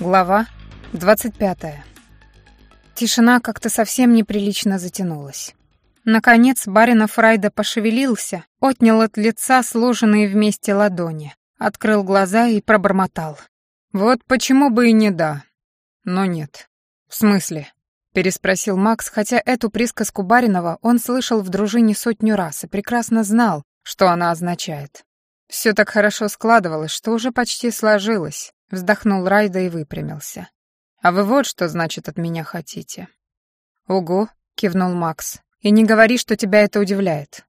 Глава 25. Тишина как-то совсем неприлично затянулась. Наконец баринов Райда пошевелился, отнял от лица сложенные вместе ладони, открыл глаза и пробормотал. «Вот почему бы и не да. Но нет. В смысле?» — переспросил Макс, хотя эту присказку Баринова он слышал в дружине сотню раз и прекрасно знал, что она означает. Все так хорошо складывалось, что уже почти сложилось, Вздохнул Райда и выпрямился. «А вы вот что, значит, от меня хотите?» «Ого», — кивнул Макс. «И не говори, что тебя это удивляет.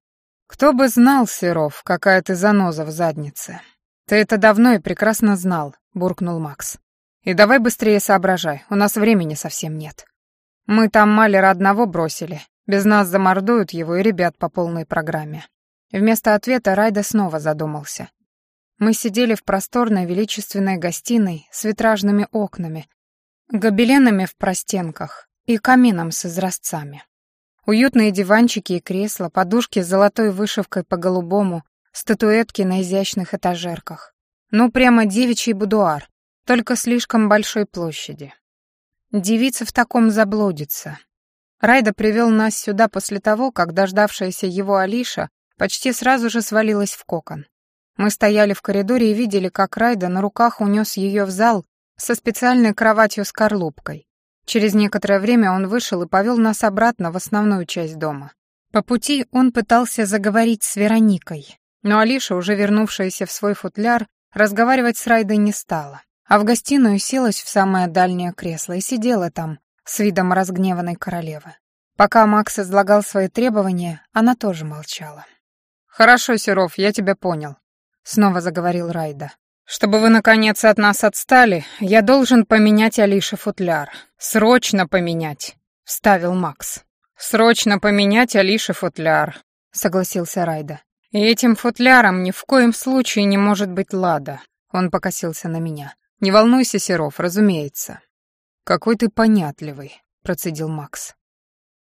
Кто бы знал, Серов, какая ты заноза в заднице. Ты это давно и прекрасно знал», — буркнул Макс. «И давай быстрее соображай, у нас времени совсем нет. Мы там Малера одного бросили, без нас замордуют его и ребят по полной программе». Вместо ответа Райда снова задумался. Мы сидели в просторной величественной гостиной с витражными окнами, гобеленами в простенках и камином с изразцами. Уютные диванчики и кресла, подушки с золотой вышивкой по голубому, статуэтки на изящных этажерках. Ну, прямо девичий будуар, только слишком большой площади. Девица в таком заблудится. Райда привел нас сюда после того, как дождавшаяся его Алиша почти сразу же свалилась в кокон. Мы стояли в коридоре и видели, как Райда на руках унес ее в зал со специальной кроватью с корлупкой. Через некоторое время он вышел и повел нас обратно в основную часть дома. По пути он пытался заговорить с Вероникой, но Алиша, уже вернувшаяся в свой футляр, разговаривать с Райдой не стала, а в гостиную селась в самое дальнее кресло и сидела там с видом разгневанной королевы. Пока Макс излагал свои требования, она тоже молчала. «Хорошо, Серов, я тебя понял. — снова заговорил Райда. «Чтобы вы, наконец, от нас отстали, я должен поменять Алише футляр. Срочно поменять», — вставил Макс. «Срочно поменять Алише футляр», — согласился Райда. «И этим футляром ни в коем случае не может быть Лада», — он покосился на меня. «Не волнуйся, Серов, разумеется». «Какой ты понятливый», — процедил Макс.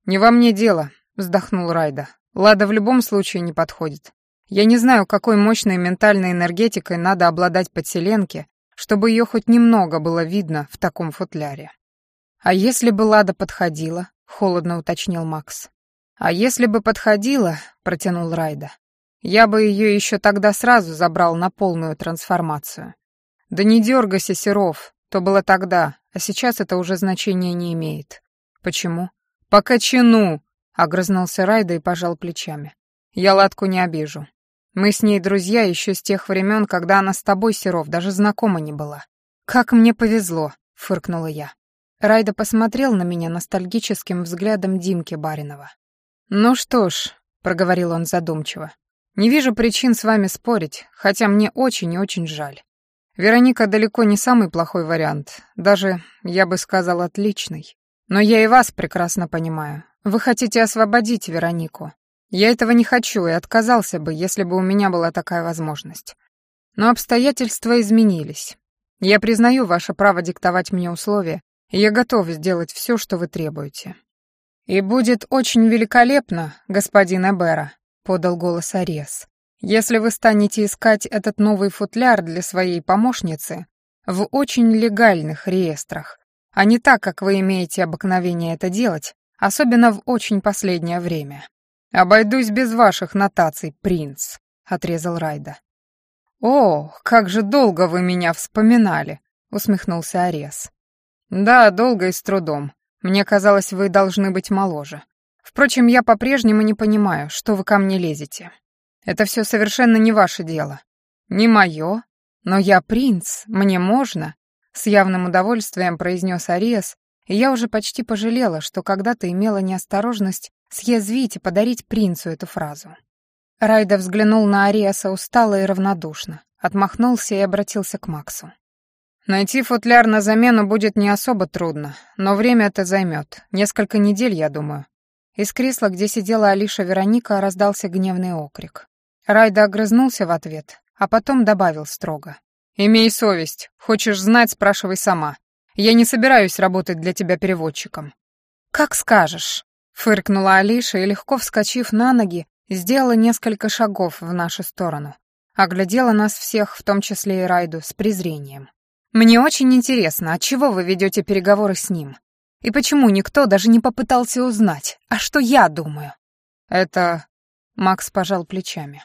«Не во мне дело», — вздохнул Райда. «Лада в любом случае не подходит. Я не знаю, какой мощной ментальной энергетикой надо обладать подселенке, чтобы ее хоть немного было видно в таком футляре. «А если бы Лада подходила?» — холодно уточнил Макс. «А если бы подходила?» — протянул Райда. «Я бы ее еще тогда сразу забрал на полную трансформацию. Да не дергайся, Серов, то было тогда, а сейчас это уже значения не имеет. Почему? По кочану!» — огрызнулся Райда и пожал плечами. «Я Ладку не обижу. Мы с ней друзья еще с тех времен, когда она с тобой, Серов, даже знакома не была. Как мне повезло, фыркнула я. Райда посмотрел на меня ностальгическим взглядом Димки Баринова. «Ну что ж», — проговорил он задумчиво, — «не вижу причин с вами спорить, хотя мне очень и очень жаль. Вероника далеко не самый плохой вариант, даже, я бы сказал, отличный. Но я и вас прекрасно понимаю. Вы хотите освободить Веронику, я этого не хочу и отказался бы, если бы у меня была такая возможность. Но обстоятельства изменились. Я признаю ваше право диктовать мне условия, и я готов сделать все, что вы требуете. И будет очень великолепно, господин Эбера, подал голос Арес. Если вы станете искать этот новый футляр для своей помощницы в очень легальных реестрах, а не так, как вы имеете обыкновение это делать, особенно в очень последнее время. «Обойдусь без ваших нотаций, принц», — отрезал Райда. «О, как же долго вы меня вспоминали», — усмехнулся Арес. «Да, долго и с трудом. Мне казалось, вы должны быть моложе. Впрочем, я по-прежнему не понимаю, что вы ко мне лезете. Это все совершенно не ваше дело. Не мое, но я принц, мне можно», — с явным удовольствием произнес Ариас, и я уже почти пожалела, что когда-то имела неосторожность съязвить и подарить принцу эту фразу. Райда взглянул на Ариаса устало и равнодушно, отмахнулся и обратился к Максу. «Найти футляр на замену будет не особо трудно, но время это займет. Несколько недель, я думаю». Из кресла, где сидела Алиша Вероника, раздался гневный окрик. Райда огрызнулся в ответ, а потом добавил строго. «Имей совесть. Хочешь знать, спрашивай сама. Я не собираюсь работать для тебя переводчиком». «Как скажешь», Фыркнула Алиша и, легко вскочив на ноги, сделала несколько шагов в нашу сторону. Оглядела нас всех, в том числе и Райду, с презрением. Мне очень интересно, от чего вы ведете переговоры с ним? И почему никто даже не попытался узнать, а что я думаю? Это... Макс пожал плечами.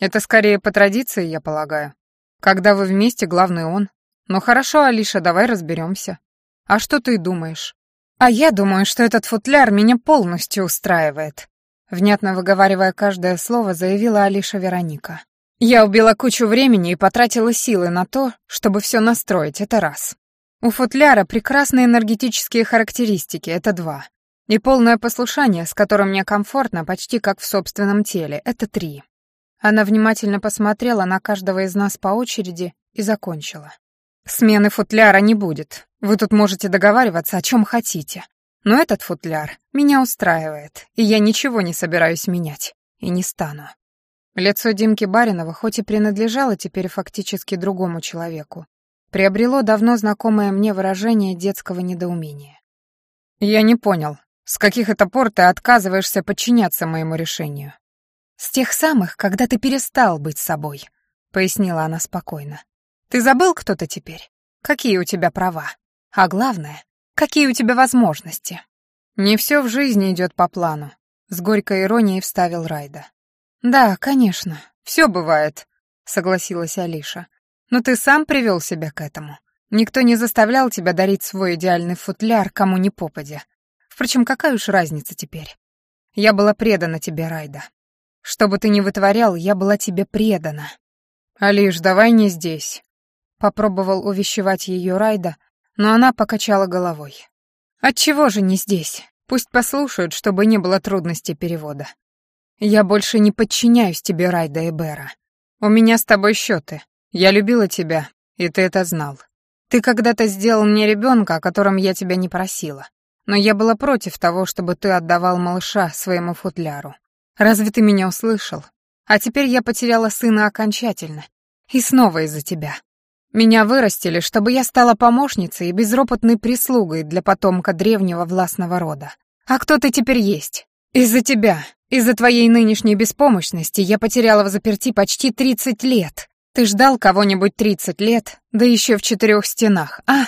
Это скорее по традиции, я полагаю. Когда вы вместе, главный он. Ну хорошо, Алиша, давай разберемся. А что ты думаешь? А я думаю, что этот футляр меня полностью устраивает. Внятно выговаривая каждое слово, заявила Алиша Вероника. Я убила кучу времени и потратила силы на то, чтобы все настроить, это раз. У футляра прекрасные энергетические характеристики, это два. И полное послушание, с которым мне комфортно, почти как в собственном теле, это три. Она внимательно посмотрела на каждого из нас по очереди и закончила. Смены футляра не будет. Вы тут можете договариваться о чем хотите. Но этот футляр меня устраивает, и я ничего не собираюсь менять. И не стану. Лицо Димки Баринова, хоть и принадлежало теперь фактически другому человеку, приобрело давно знакомое мне выражение детского недоумения. «Я не понял, с каких это пор ты отказываешься подчиняться моему решению?» «С тех самых, когда ты перестал быть собой», — пояснила она спокойно. «Ты забыл, кто ты теперь? Какие у тебя права? А главное, какие у тебя возможности?» «Не все в жизни идет по плану», — с горькой иронией вставил Райда. «Да, конечно, все бывает», — согласилась Алиша. «Но ты сам привел себя к этому. Никто не заставлял тебя дарить свой идеальный футляр кому ни попадя. Впрочем, какая уж разница теперь? Я была предана тебе, Райда. Что бы ты ни вытворял, я была тебе предана». «Алиш, давай не здесь», — попробовал увещевать ее Райда, но она покачала головой. «Отчего же не здесь? Пусть послушают, чтобы не было трудностей перевода. Я больше не подчиняюсь тебе, Райда и Бера. У меня с тобой счеты. Я любила тебя, и ты это знал. Ты когда-то сделал мне ребенка, о котором я тебя не просила. Но я была против того, чтобы ты отдавал малыша своему футляру. Разве ты меня услышал? А теперь я потеряла сына окончательно. И снова из-за тебя. Меня вырастили, чтобы я стала помощницей и безропотной прислугой для потомка древнего властного рода. А кто ты теперь есть? Из-за тебя, из-за твоей нынешней беспомощности я потеряла в заперти почти 30 лет. Ты ждал кого-нибудь 30 лет, да еще в четырех стенах, а?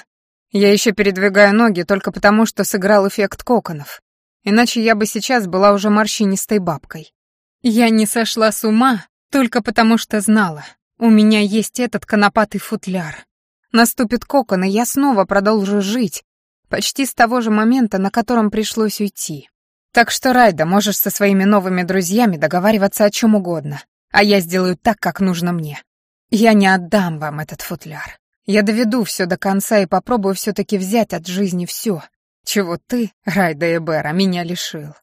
Я еще передвигаю ноги только потому, что сыграл эффект коконов. Иначе я бы сейчас была уже морщинистой бабкой. Я не сошла с ума только потому, что знала. У меня есть этот конопатый футляр. Наступит кокон, и я снова продолжу жить, почти с того же момента, на котором пришлось уйти. Так что, Райда, можешь со своими новыми друзьями договариваться о чем угодно, а я сделаю так, как нужно мне. Я не отдам вам этот футляр. Я доведу все до конца и попробую все-таки взять от жизни все, чего ты, Райда Эбера, меня лишил.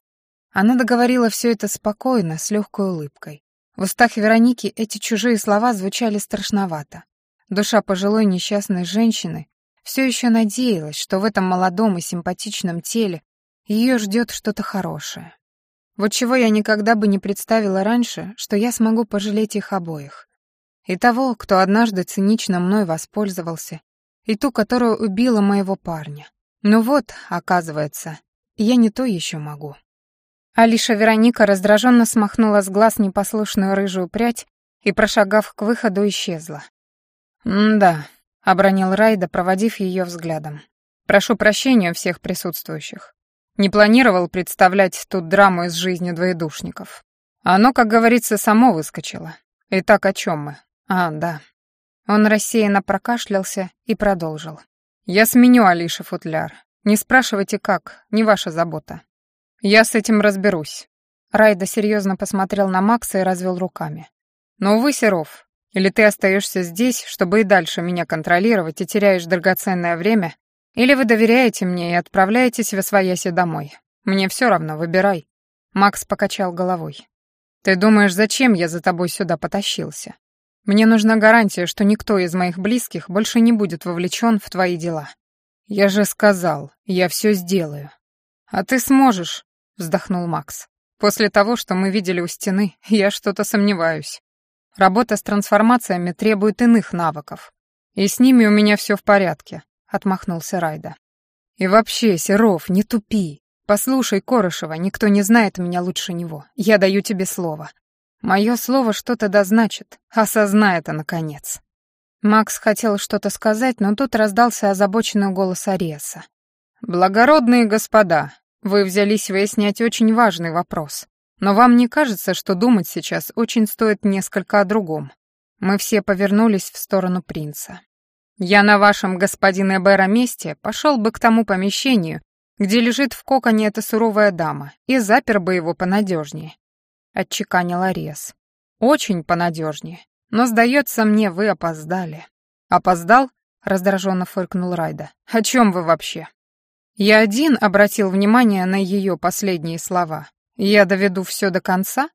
Она договорила все это спокойно, с легкой улыбкой. В устах Вероники эти чужие слова звучали страшновато. Душа пожилой несчастной женщины все еще надеялась, что в этом молодом и симпатичном теле ее ждет что-то хорошее. Вот чего я никогда бы не представила раньше, что я смогу пожалеть их обоих. И того, кто однажды цинично мной воспользовался, и ту, которая убила моего парня. Ну вот, оказывается, я не то еще могу. Алиша Вероника раздраженно смахнула с глаз непослушную рыжую прядь и, прошагав к выходу, исчезла. «Да», — обронил Райда, проводив ее взглядом. «Прошу прощения у всех присутствующих. Не планировал представлять тут драму из жизни двоедушников. Оно, как говорится, само выскочило. Итак, о чем мы? А, да. Он рассеянно прокашлялся и продолжил. Я сменю Алише футляр. Не спрашивайте как, не ваша забота. Я с этим разберусь. Райда серьезно посмотрел на Макса и развел руками. Но, увы, Серов, или ты остаешься здесь, чтобы и дальше меня контролировать и теряешь драгоценное время, или вы доверяете мне и отправляетесь в Освояси домой. Мне все равно, выбирай». Макс покачал головой. «Ты думаешь, зачем я за тобой сюда потащился? Мне нужна гарантия, что никто из моих близких больше не будет вовлечен в твои дела. Я же сказал, я все сделаю». «А ты сможешь», — вздохнул Макс. «После того, что мы видели у стены, я что-то сомневаюсь. Работа с трансформациями требует иных навыков. И с ними у меня все в порядке отмахнулся Райда. И вообще, Серов, не тупи. Послушай, Корошева, никто не знает меня лучше него. Я даю тебе слово. Мое слово что-то да значит. Осознай это, наконец. Макс хотел что-то сказать, но тут раздался озабоченный голос Ариеса. «Благородные господа, вы взялись выяснять очень важный вопрос. Но вам не кажется, что думать сейчас очень стоит несколько о другом?» Мы все повернулись в сторону принца. «Я на вашем господине Эбера месте пошел бы к тому помещению, где лежит в коконе эта суровая дама, и запер бы его понадежнее», — отчеканил Арес. «Очень понадежнее. Но, сдается мне, вы опоздали». «Опоздал?» — раздраженно фыркнул Райда. «О чем вы вообще?» Я один обратил внимание на ее последние слова. «Я доведу все до конца?»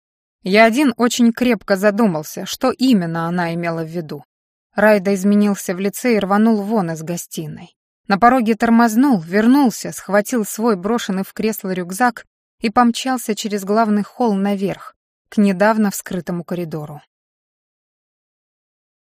Я один очень крепко задумался, что именно она имела в виду. Райда изменился в лице и рванул вон из гостиной. На пороге тормознул, вернулся, схватил свой брошенный в кресло рюкзак и помчался через главный холл наверх, к недавно вскрытому коридору.